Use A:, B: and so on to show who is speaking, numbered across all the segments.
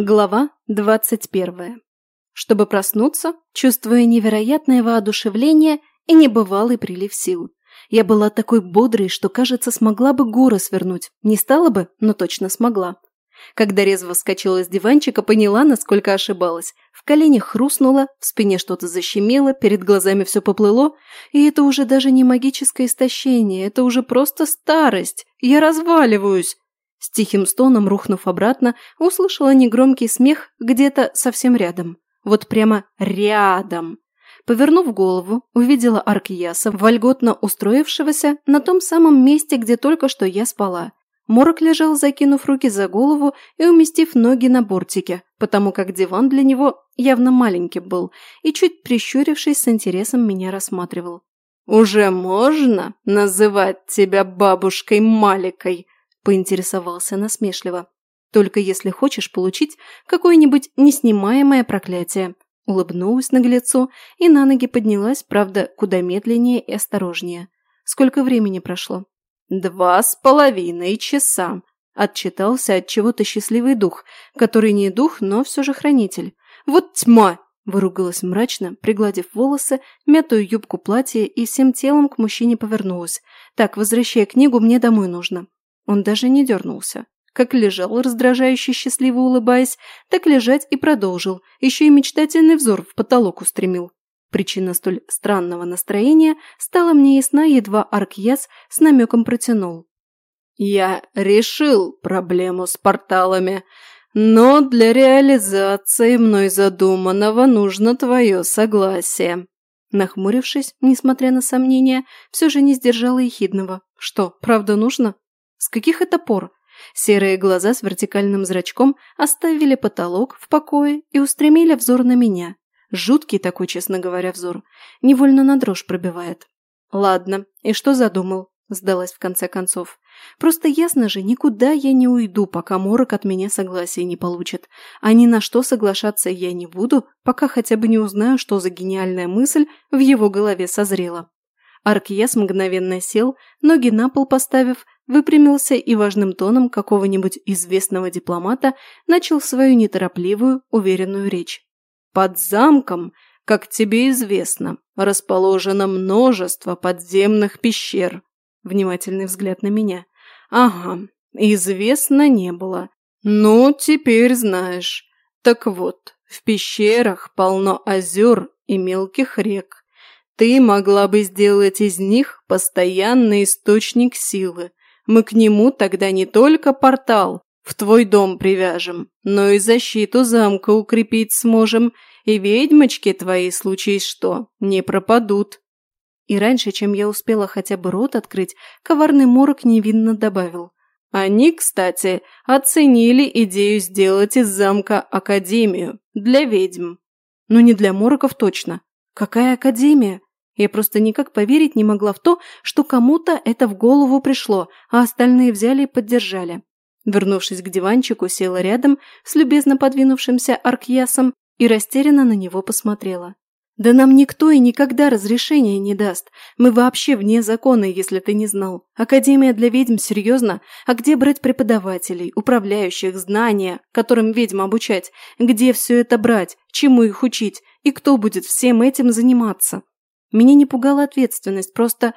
A: Глава двадцать первая. Чтобы проснуться, чувствуя невероятное воодушевление и небывалый прилив сил. Я была такой бодрой, что, кажется, смогла бы горы свернуть. Не стала бы, но точно смогла. Когда резво вскочила с диванчика, поняла, насколько ошибалась. В коленях хрустнуло, в спине что-то защемело, перед глазами все поплыло. И это уже даже не магическое истощение, это уже просто старость. Я разваливаюсь. С тихим стоном, рухнув обратно, услышала негромкий смех где-то совсем рядом. Вот прямо рядом. Повернув голову, увидела Аркияса, вольготно устроившегося на том самом месте, где только что я спала. Морок лежал, закинув руки за голову и уместив ноги на бортике, потому как диван для него явно маленький был, и чуть прищурившись с интересом меня рассматривал. «Уже можно называть тебя бабушкой Маликой?» Поинтересовался насмешливо. «Только если хочешь получить какое-нибудь неснимаемое проклятие». Улыбнулась наглецу и на ноги поднялась, правда, куда медленнее и осторожнее. Сколько времени прошло? «Два с половиной часа», – отчитался от чего-то счастливый дух, который не дух, но все же хранитель. «Вот тьма!» – выругалась мрачно, пригладив волосы, мятую юбку платья и всем телом к мужчине повернулась. «Так, возвращай книгу, мне домой нужно». Он даже не дернулся. Как лежал, раздражающе счастливо улыбаясь, так лежать и продолжил, еще и мечтательный взор в потолок устремил. Причина столь странного настроения стала мне ясна, едва Аркьяс с намеком протянул. «Я решил проблему с порталами, но для реализации мной задуманного нужно твое согласие». Нахмурившись, несмотря на сомнения, все же не сдержала ехидного. «Что, правда нужно?» С каких это пор? Серые глаза с вертикальным зрачком оставили потолок в покое и устремили взор на меня. Жуткий такой, честно говоря, взор. Невольно на дрожь пробивает. «Ладно, и что задумал?» – сдалась в конце концов. «Просто ясно же, никуда я не уйду, пока Морок от меня согласия не получит. А ни на что соглашаться я не буду, пока хотя бы не узнаю, что за гениальная мысль в его голове созрела». Аркьес мгновенно сел, ноги на пол поставив, выпрямился и важным тоном какого-нибудь известного дипломата начал свою неторопливую, уверенную речь. «Под замком, как тебе известно, расположено множество подземных пещер». Внимательный взгляд на меня. «Ага, известно не было. Ну, теперь знаешь. Так вот, в пещерах полно озер и мелких рек. Ты могла бы сделать из них постоянный источник силы, мы к нему тогда не только портал в твой дом привяжем, но и защиту замка укрепить сможем, и ведьмочки твои, случись что, не пропадут». И раньше, чем я успела хотя бы рот открыть, коварный морок невинно добавил. Они, кстати, оценили идею сделать из замка академию для ведьм. Ну не для мороков точно. Какая академия? Я просто никак поверить не могла в то, что кому-то это в голову пришло, а остальные взяли и поддержали. Вернувшись к диванчику, села рядом с любезно подвинувшимся Аркьясом и растерянно на него посмотрела. «Да нам никто и никогда разрешения не даст. Мы вообще вне закона, если ты не знал. Академия для ведьм серьезно? А где брать преподавателей, управляющих, знания, которым ведьм обучать? Где все это брать? Чему их учить? И кто будет всем этим заниматься?» Меня не пугала ответственность, просто...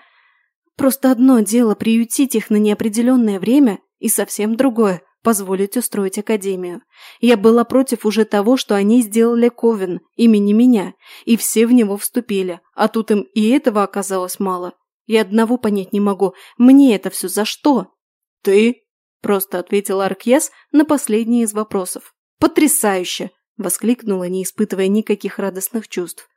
A: Просто одно дело приютить их на неопределенное время и совсем другое – позволить устроить академию. Я была против уже того, что они сделали Ковен, имени меня, и все в него вступили, а тут им и этого оказалось мало. И одного понять не могу, мне это все за что? «Ты?» – просто ответил Аркьяс на последний из вопросов. «Потрясающе!» – воскликнула, не испытывая никаких радостных чувств.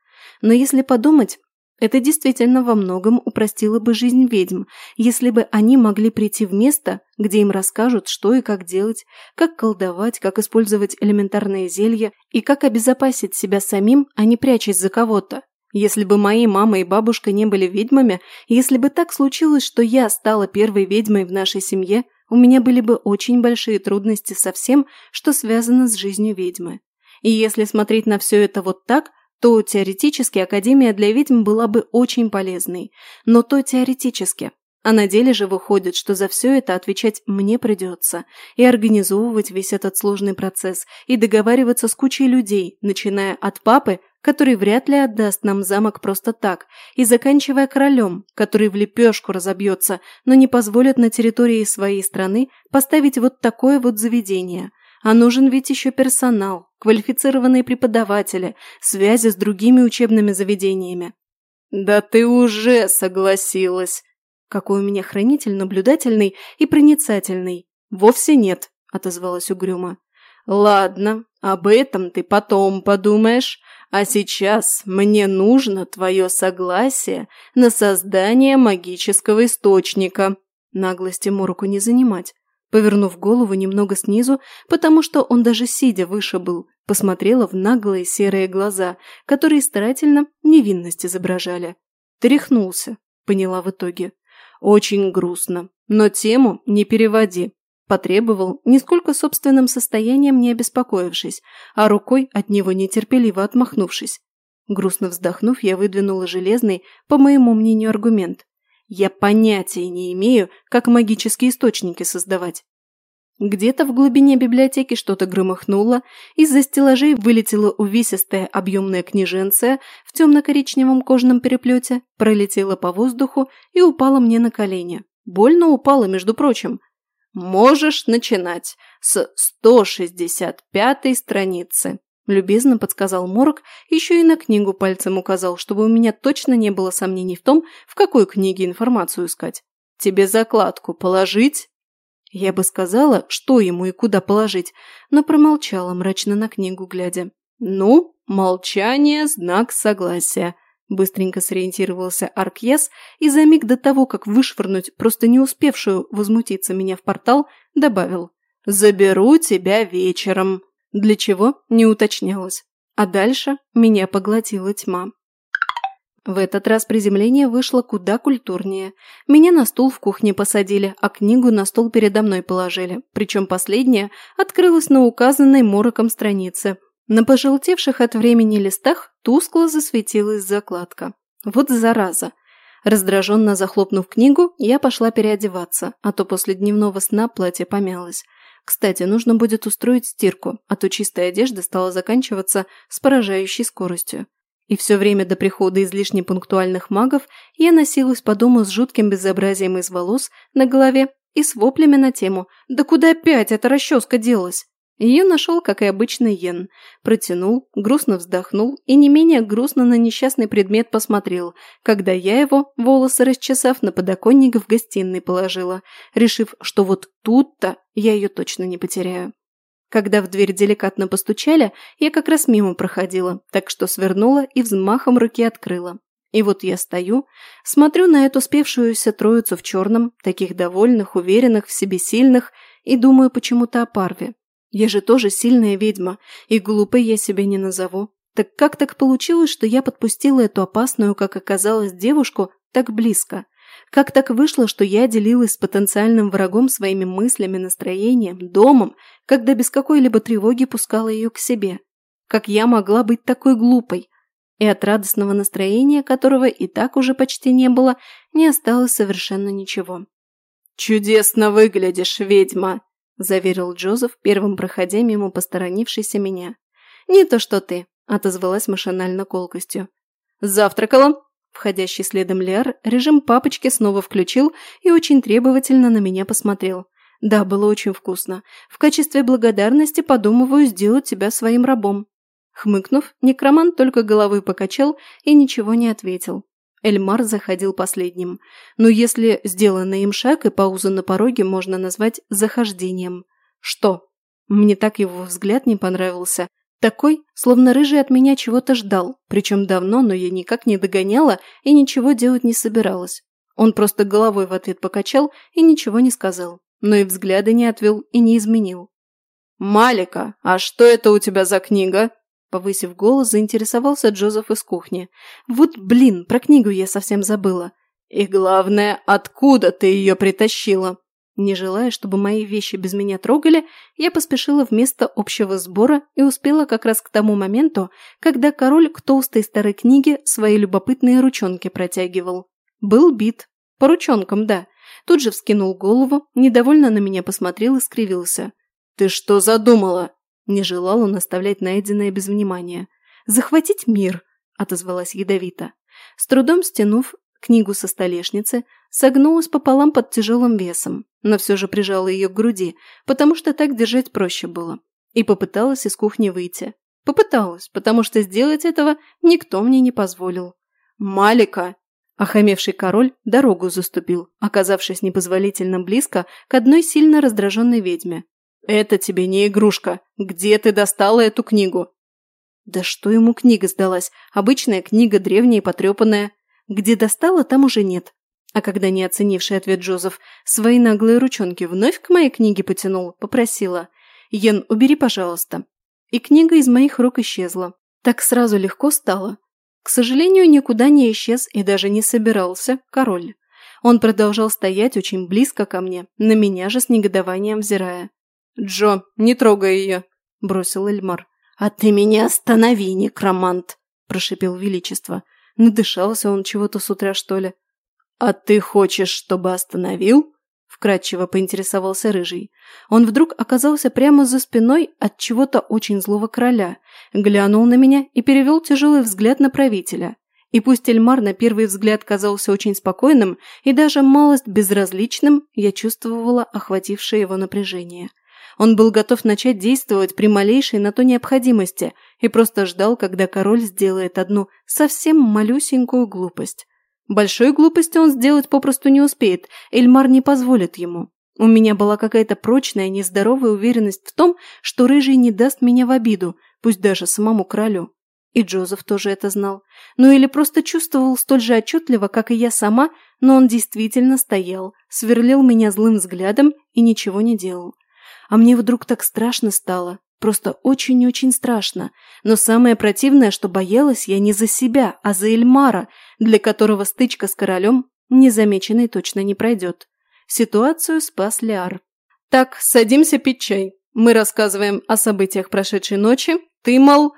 A: Но если подумать, это действительно во многом упростило бы жизнь ведьм, если бы они могли прийти в место, где им расскажут, что и как делать, как колдовать, как использовать элементарные зелья и как обезопасить себя самим, а не прячась за кого-то. Если бы мои мама и бабушка не были ведьмами, если бы так случилось, что я стала первой ведьмой в нашей семье, у меня были бы очень большие трудности со всем, что связано с жизнью ведьмы. И если смотреть на все это вот так – то теоретически Академия для ведьм была бы очень полезной. Но то теоретически. А на деле же выходит, что за все это отвечать мне придется, и организовывать весь этот сложный процесс, и договариваться с кучей людей, начиная от папы, который вряд ли отдаст нам замок просто так, и заканчивая королем, который в лепешку разобьется, но не позволит на территории своей страны поставить вот такое вот заведение. А нужен ведь еще персонал, квалифицированные преподаватели, связи с другими учебными заведениями. «Да ты уже согласилась!» Какой у меня хранитель наблюдательный и проницательный. Вовсе нет, отозвалась угрюмо. Ладно, об этом ты потом подумаешь, а сейчас мне нужно твое согласие на создание магического источника. Наглости Мороку не занимать. Повернув голову немного снизу, потому что он даже сидя выше был, посмотрела в наглые серые глаза, которые старательно невинность изображали. Тряхнулся, поняла в итоге. Очень грустно. Но тему не переводи. Потребовал, нисколько собственным состоянием не обеспокоившись, а рукой от него нетерпеливо отмахнувшись. Грустно вздохнув, я выдвинула железный, по моему мнению, аргумент. Я понятия не имею, как магические источники создавать. Где-то в глубине библиотеки что-то громыхнуло, из-за стеллажей вылетела увесистая объемная книженция в темно-коричневом кожаном переплете, пролетела по воздуху и упала мне на колени. Больно упала, между прочим. «Можешь начинать с 165-й страницы», – любезно подсказал Морок, еще и на книгу пальцем указал, чтобы у меня точно не было сомнений в том, в какой книге информацию искать. «Тебе закладку положить?» Я бы сказала, что ему и куда положить, но промолчала, мрачно на книгу глядя. «Ну, молчание – знак согласия», – быстренько сориентировался Аркьес и за миг до того, как вышвырнуть просто не успевшую возмутиться меня в портал, добавил «Заберу тебя вечером», для чего не уточнялось. А дальше меня поглотила тьма. В этот раз приземление вышло куда культурнее. Меня на стул в кухне посадили, а книгу на стол передо мной положили. Причем последняя открылась на указанной мороком странице. На пожелтевших от времени листах тускло засветилась закладка. Вот зараза. Раздраженно захлопнув книгу, я пошла переодеваться, а то после дневного сна платье помялось. Кстати, нужно будет устроить стирку, а то чистая одежда стала заканчиваться с поражающей скоростью. И все время до прихода излишне пунктуальных магов я носилась по дому с жутким безобразием из волос на голове и с воплями на тему «Да куда опять эта расческа делась?» Ее нашел, как и обычно, Йен. Протянул, грустно вздохнул и не менее грустно на несчастный предмет посмотрел, когда я его, волосы расчесав, на подоконник в гостиной положила, решив, что вот тут-то я ее точно не потеряю. Когда в дверь деликатно постучали, я как раз мимо проходила, так что свернула и взмахом руки открыла. И вот я стою, смотрю на эту спевшуюся троицу в черном, таких довольных, уверенных, в себе сильных, и думаю почему-то о Парве. Я же тоже сильная ведьма, и глупой я себя не назову. Так как так получилось, что я подпустила эту опасную, как оказалось, девушку так близко? Как так вышло, что я делилась с потенциальным врагом своими мыслями, настроением, домом, когда без какой-либо тревоги пускала ее к себе? Как я могла быть такой глупой? И от радостного настроения, которого и так уже почти не было, не осталось совершенно ничего. «Чудесно выглядишь, ведьма!» – заверил Джозеф, первым проходя мимо посторонившейся меня. «Не то что ты», – отозвалась машинально колкостью. «Завтракала?» Входящий следом Лиар режим папочки снова включил и очень требовательно на меня посмотрел. Да, было очень вкусно. В качестве благодарности подумываю сделать тебя своим рабом. Хмыкнув, некромант только головой покачал и ничего не ответил. Эльмар заходил последним. Но если сделанный им шаг и паузу на пороге можно назвать захождением. Что? Мне так его взгляд не понравился, такой, словно рыжий от меня чего-то ждал, причем давно, но я никак не догоняла и ничего делать не собиралась. Он просто головой в ответ покачал и ничего не сказал, но и взгляда не отвел и не изменил. «Малика, а что это у тебя за книга?» Повысив голос, заинтересовался Джозеф из кухни. «Вот блин, про книгу я совсем забыла. И главное, откуда ты ее притащила?» Не желая, чтобы мои вещи без меня трогали, я поспешила в место общего сбора и успела как раз к тому моменту, когда король к толстой старой книге свои любопытные ручонки протягивал. Был бит. По ручонкам, да. Тут же вскинул голову, недовольно на меня посмотрел и скривился. «Ты что задумала?» Не желал он оставлять найденное без внимания. «Захватить мир!» – отозвалась ядовито. С трудом стянув книгу со столешницы, согнулась пополам под тяжелым весом, но все же прижала ее к груди, потому что так держать проще было. И попыталась из кухни выйти. Попыталась, потому что сделать этого никто мне не позволил. «Малика!» Охамевший король дорогу заступил, оказавшись непозволительно близко к одной сильно раздраженной ведьме. «Это тебе не игрушка. Где ты достала эту книгу?» Да что ему книга сдалась? Обычная книга, древняя и потрепанная. Где достала, там уже нет. А когда не оценивший ответ Джозеф свои наглые ручонки вновь к моей книге потянул, попросила. «Йен, убери, пожалуйста». И книга из моих рук исчезла. Так сразу легко стало. К сожалению, никуда не исчез и даже не собирался король. Он продолжал стоять очень близко ко мне, на меня же с негодованием взирая. «Джо, не трогай ее!» – бросил Эльмар. «А ты меня останови, некромант!» – прошипел Величество. Надышался он чего-то с утра, что ли? «А ты хочешь, чтобы остановил?» – вкратчиво поинтересовался Рыжий. Он вдруг оказался прямо за спиной от чего-то очень злого короля, глянул на меня и перевел тяжелый взгляд на правителя. И пусть Эльмар на первый взгляд казался очень спокойным и даже малость безразличным, я чувствовала охватившее его напряжение – он был готов начать действовать при малейшей на то необходимости и просто ждал, когда король сделает одну совсем малюсенькую глупость. Большой глупости он сделать попросту не успеет, Эльмар не позволит ему. У меня была какая-то прочная, нездоровая уверенность в том, что Рыжий не даст меня в обиду, пусть даже самому королю. И Джозеф тоже это знал. Ну или просто чувствовал столь же отчетливо, как и я сама, но он действительно стоял, сверлил меня злым взглядом и ничего не делал. А мне вдруг так страшно стало. Просто очень-очень страшно. Но самое противное, что боялась я не за себя, а за Эльмара, для которого стычка с королем незамеченной точно не пройдет. Ситуацию спас Лиар. «Так, садимся пить чай. Мы рассказываем о событиях прошедшей ночи. Ты, мол,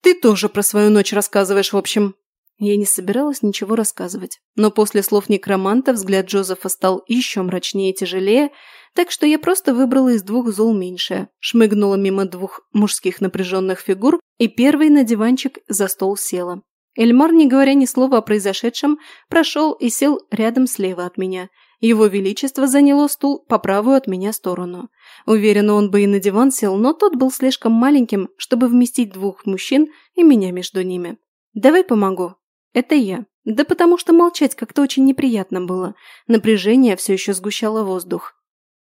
A: ты тоже про свою ночь рассказываешь, в общем». Я не собиралась ничего рассказывать, но после слов некроманта взгляд Джозефа стал еще мрачнее и тяжелее, так что я просто выбрала из двух зол меньшее, шмыгнула мимо двух мужских напряженных фигур и первый на диванчик за стол села. Эльмар, не говоря ни слова о произошедшем, прошел и сел рядом слева от меня. Его Величество заняло стул по правую от меня сторону. Уверена, он бы и на диван сел, но тот был слишком маленьким, чтобы вместить двух мужчин и меня между ними. «Давай помогу». Это я. Да потому что молчать как-то очень неприятно было. Напряжение все еще сгущало воздух.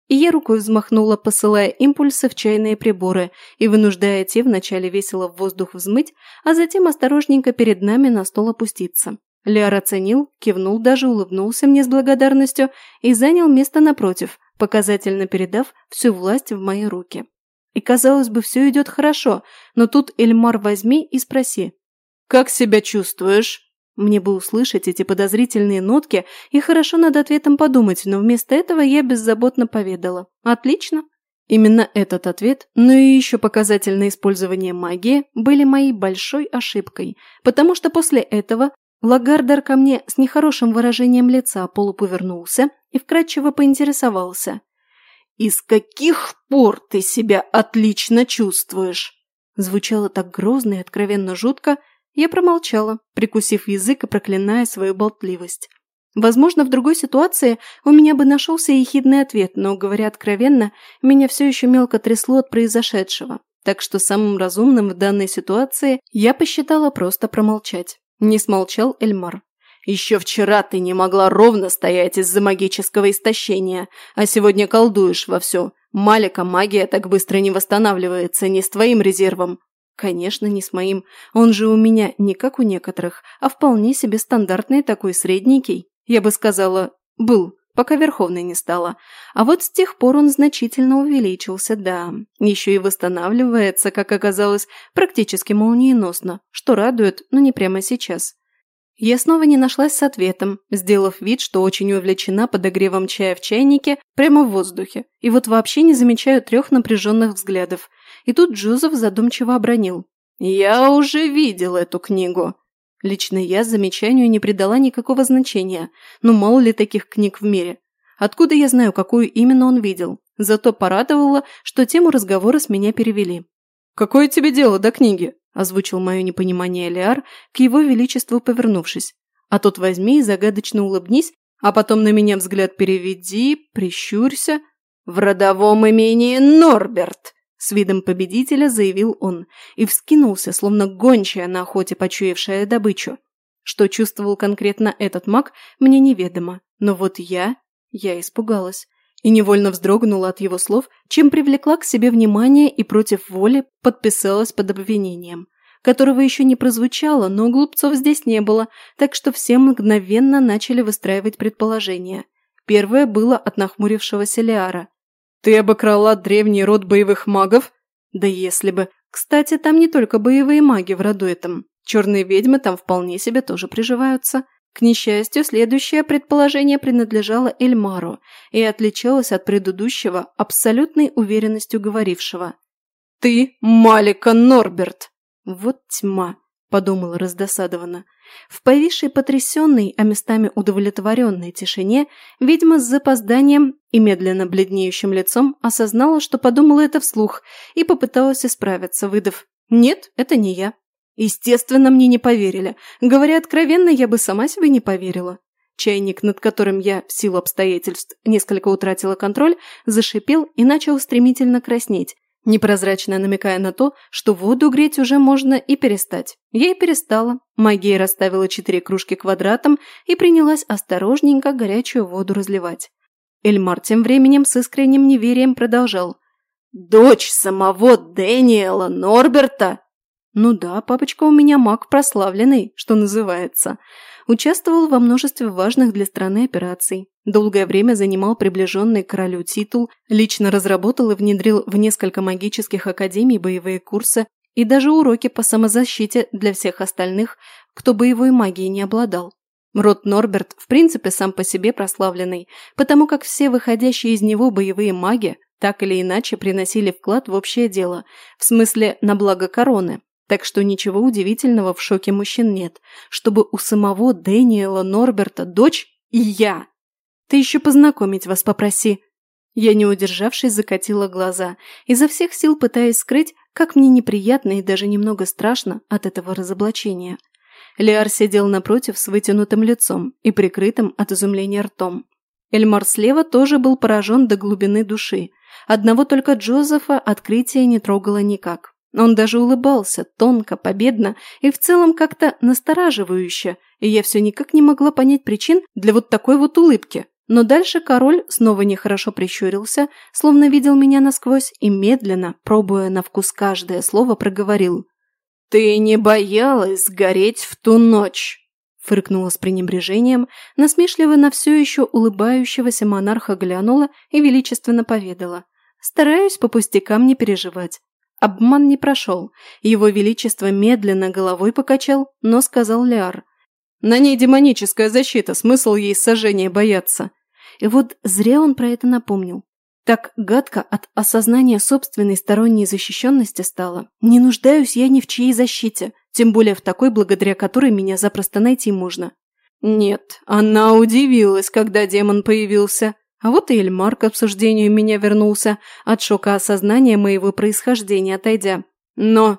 A: И я рукой взмахнула, посылая импульсы в чайные приборы и вынуждая те вначале весело в воздух взмыть, а затем осторожненько перед нами на стол опуститься. Лиар оценил, кивнул, даже улыбнулся мне с благодарностью и занял место напротив, показательно передав всю власть в мои руки. И казалось бы, все идет хорошо, но тут Эльмар возьми и спроси. «Как себя чувствуешь?» Мне бы услышать эти подозрительные нотки, и хорошо над ответом подумать, но вместо этого я беззаботно поведала. Отлично. Именно этот ответ, но и еще показательное использование магии, были моей большой ошибкой, потому что после этого Лагардер ко мне с нехорошим выражением лица полуповернулся и вкратчиво поинтересовался. «Из каких пор ты себя отлично чувствуешь?» Звучало так грозно и откровенно жутко, я промолчала, прикусив язык и проклиная свою болтливость. Возможно, в другой ситуации у меня бы нашелся ехидный ответ, но, говоря откровенно, меня все еще мелко трясло от произошедшего. Так что самым разумным в данной ситуации я посчитала просто промолчать. Не смолчал Эльмар. «Еще вчера ты не могла ровно стоять из-за магического истощения, а сегодня колдуешь вовсю. Малика магия так быстро не восстанавливается, не с твоим резервом. Конечно, не с моим. Он же у меня не как у некоторых, а вполне себе стандартный такой средненький. Я бы сказала, был, пока Верховной не стало. А вот с тех пор он значительно увеличился, да. Еще и восстанавливается, как оказалось, практически молниеносно, что радует, но не прямо сейчас. Я снова не нашлась с ответом, сделав вид, что очень увлечена подогревом чая в чайнике прямо в воздухе, и вот вообще не замечаю трех напряженных взглядов – и тут Джозеф задумчиво обронил. «Я уже видел эту книгу». Лично я замечанию не придала никакого значения, ну мало ли таких книг в мире. Откуда я знаю, какую именно он видел? Зато порадовало, что тему разговора с меня перевели. «Какое тебе дело до книги?» – озвучил мое непонимание Лиар, к его величеству повернувшись. «А тут возьми и загадочно улыбнись, а потом на меня взгляд переведи, прищурься. В родовом имении Норберт!» С видом победителя заявил он и вскинулся, словно гончая на охоте, почуявшая добычу. Что чувствовал конкретно этот маг, мне неведомо. Но вот я... Я испугалась. И невольно вздрогнула от его слов, чем привлекла к себе внимание и против воли подписалась под обвинением, которого еще не прозвучало, но глупцов здесь не было, так что все мгновенно начали выстраивать предположения. Первое было от нахмурившегося Лиара. «Ты обокрала древний род боевых магов?» «Да если бы. Кстати, там не только боевые маги в роду этом. Черные ведьмы там вполне себе тоже приживаются. К несчастью, следующее предположение принадлежало Эльмару и отличалось от предыдущего абсолютной уверенностью говорившего. «Ты Малика Норберт!» «Вот тьма!» – подумала раздосадованно. В повисшей потрясенной, а местами удовлетворенной тишине ведьма с запозданием и медленно бледнеющим лицом осознала, что подумала это вслух и попыталась исправиться, выдав «Нет, это не я». Естественно, мне не поверили. Говоря откровенно, я бы сама себе не поверила. Чайник, над которым я, в силу обстоятельств, несколько утратила контроль, зашипел и начал стремительно краснеть, непрозрачно намекая на то, что воду греть уже можно и перестать. Я и перестала. Магия расставила четыре кружки квадратом и принялась осторожненько горячую воду разливать. Эльмар тем временем с искренним неверием продолжал. «Дочь самого Дэниела Норберта ну да, папочка у меня маг прославленный, что называется. Участвовал во множестве важных для страны операций. Долгое время занимал приближенный к королю титул, лично разработал и внедрил в несколько магических академий боевые курсы и даже уроки по самозащите для всех остальных, кто боевой магией не обладал. Род Норберт в принципе сам по себе прославленный, потому как все выходящие из него боевые маги так или иначе приносили вклад в общее дело, в смысле на благо короны, так что ничего удивительного в шоке мужчин нет, чтобы у самого Дэниела Норберта дочь и я. Ты еще познакомить вас попроси. Я, не удержавшись, закатила глаза, изо всех сил пытаясь скрыть, как мне неприятно и даже немного страшно от этого разоблачения. Лиар сидел напротив с вытянутым лицом и прикрытым от изумления ртом. Эльмар слева тоже был поражен до глубины души. Одного только Джозефа открытие не трогало никак. Он даже улыбался, тонко, победно и в целом как-то настораживающе, и я все никак не могла понять причин для вот такой вот улыбки. Но дальше король снова нехорошо прищурился, словно видел меня насквозь и медленно, пробуя на вкус каждое слово, проговорил. «Ты не боялась сгореть в ту ночь?» Фыркнула с пренебрежением, насмешливо на все еще улыбающегося монарха глянула и величественно поведала. «Стараюсь по пустякам не переживать. Обман не прошел. Его Величество медленно головой покачал, но сказал Лиар. «На ней демоническая защита, смысл ей сожжения бояться». И вот зря он про это напомнил. Так гадко от осознания собственной сторонней защищенности стало. Не нуждаюсь я ни в чьей защите, тем более в такой, благодаря которой меня запросто найти можно. Нет, она удивилась, когда демон появился. А вот и Эльмар к обсуждению меня вернулся, от шока осознания моего происхождения отойдя. Но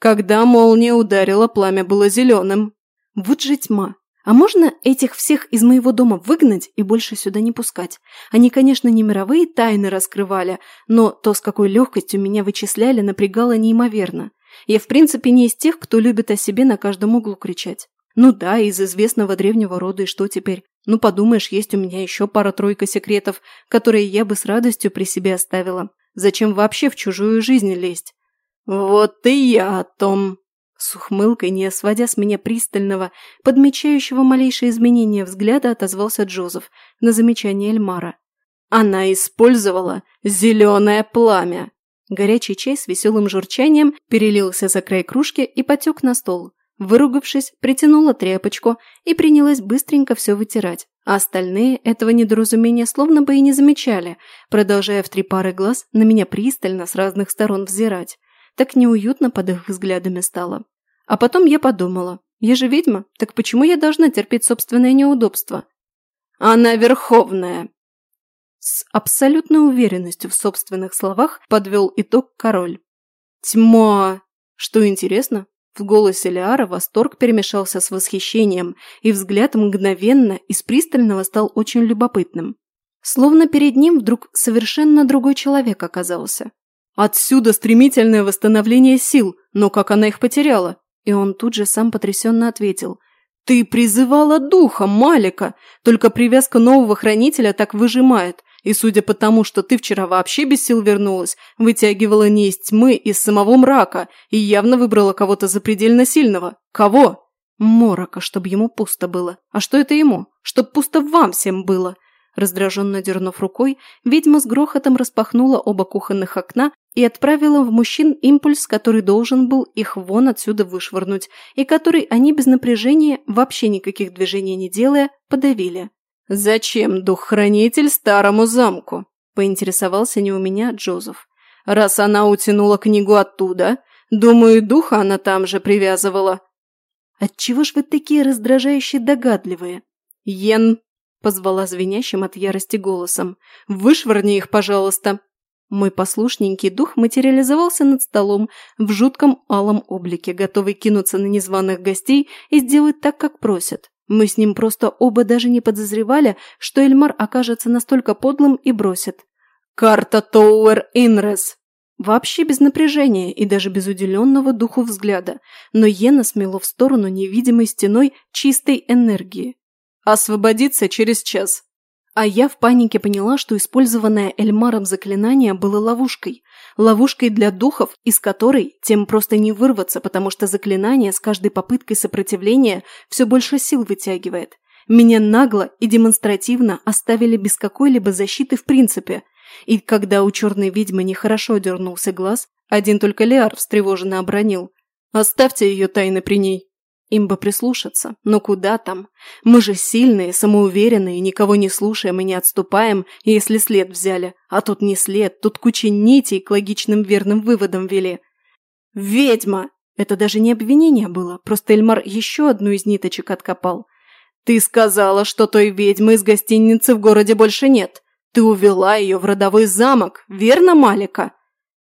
A: когда молния ударила, пламя было зеленым. Вот же тьма. А можно этих всех из моего дома выгнать и больше сюда не пускать? Они, конечно, не мировые тайны раскрывали, но то, с какой легкостью меня вычисляли, напрягало неимоверно. Я, в принципе, не из тех, кто любит о себе на каждом углу кричать. Ну да, из известного древнего рода, и что теперь? Ну, подумаешь, есть у меня еще пара-тройка секретов, которые я бы с радостью при себе оставила. Зачем вообще в чужую жизнь лезть? Вот и я о том. С ухмылкой, не сводя с меня пристального, подмечающего малейшие изменения взгляда, отозвался Джозеф на замечание Эльмара. Она использовала зеленое пламя. Горячий чай с веселым журчанием перелился за край кружки и потек на стол. Выругавшись, притянула тряпочку и принялась быстренько все вытирать, а остальные этого недоразумения словно бы и не замечали, продолжая в три пары глаз на меня пристально с разных сторон взирать. Так неуютно под их взглядами стало. А потом я подумала, я же ведьма, так почему я должна терпеть собственное неудобство? «Она верховная!» С абсолютной уверенностью в собственных словах подвел итог король. «Тьма!» Что интересно, в голосе Лиара восторг перемешался с восхищением, и взгляд мгновенно из пристального стал очень любопытным. Словно перед ним вдруг совершенно другой человек оказался. Отсюда стремительное восстановление сил, но как она их потеряла? И он тут же сам потрясенно ответил. «Ты призывала духа, Малика! Только привязка нового хранителя так выжимает. И судя по тому, что ты вчера вообще без сил вернулась, вытягивала не из тьмы, из самого мрака и явно выбрала кого-то запредельно сильного. Кого? Морока, чтобы ему пусто было. А что это ему? Чтоб пусто вам всем было. Раздраженно дернув рукой, ведьма с грохотом распахнула оба кухонных окна и отправила в мужчин импульс, который должен был их вон отсюда вышвырнуть, и который они без напряжения, вообще никаких движений не делая, подавили. «Зачем дух-хранитель старому замку?» – поинтересовался не у меня Джозеф. «Раз она утянула книгу оттуда, думаю, духа она там же привязывала». «Отчего ж вы такие раздражающие догадливые?» «Йен!» – позвала звенящим от ярости голосом. «Вышвырни их, пожалуйста!» Мой послушненький дух материализовался над столом в жутком алом облике, готовый кинуться на незваных гостей и сделать так, как просят. Мы с ним просто оба даже не подозревали, что Эльмар окажется настолько подлым и бросит. «Карта Тоуэр Инрес!» Вообще без напряжения и даже без уделенного духу взгляда, но Йена смело в сторону невидимой стеной чистой энергии. «Освободиться через час!» А я в панике поняла, что использованное Эльмаром заклинание было ловушкой. Ловушкой для духов, из которой тем просто не вырваться, потому что заклинание с каждой попыткой сопротивления все больше сил вытягивает. Меня нагло и демонстративно оставили без какой-либо защиты в принципе. И когда у черной ведьмы нехорошо дернулся глаз, один только Леар встревоженно обронил. «Оставьте ее тайны при ней». Им бы прислушаться, но куда там? Мы же сильные, самоуверенные, никого не слушаем и не отступаем, если след взяли. А тут не след, тут куча нитей к логичным верным выводам вели. «Ведьма!» Это даже не обвинение было, просто Эльмар еще одну из ниточек откопал. «Ты сказала, что той ведьмы из гостиницы в городе больше нет. Ты увела ее в родовой замок, верно, Малика?»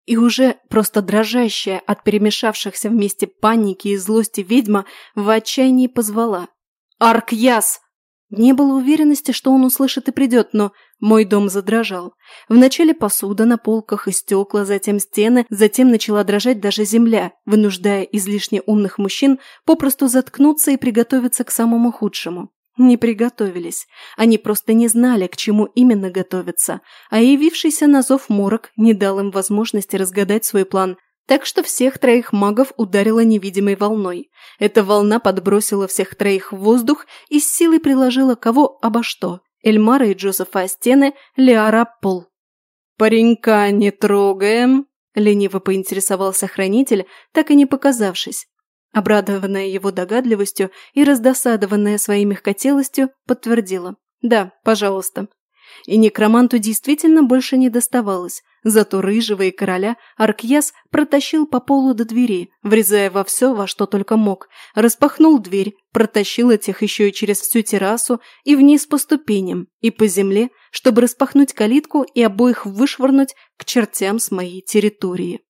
A: И уже просто дрожащая от перемешавшихся вместе паники и злости ведьма в отчаянии позвала. «Аркьяс!» Не было уверенности, что он услышит и придет, но мой дом задрожал. Вначале посуда на полках и стекла, затем стены, затем начала дрожать даже земля, вынуждая излишне умных мужчин попросту заткнуться и приготовиться к самому худшему. Не приготовились. Они просто не знали, к чему именно готовиться, а явившийся на зов морок не дал им возможности разгадать свой план, так что всех троих магов ударила невидимой волной. Эта волна подбросила всех троих в воздух и с силой приложила кого обо что. Эльмара и Джозефа о стены, Лиара пол. «Паренька не трогаем», – лениво поинтересовался хранитель, так и не показавшись. Обрадованная его догадливостью и раздосадованная своей мягкотелостью, подтвердила. «Да, пожалуйста». И некроманту действительно больше не доставалось, зато рыжего и короля Аркьяс протащил по полу до двери, врезая во все, во что только мог, распахнул дверь, протащил этих еще и через всю террасу и вниз по ступеням, и по земле, чтобы распахнуть калитку и обоих вышвырнуть к чертям с моей территории.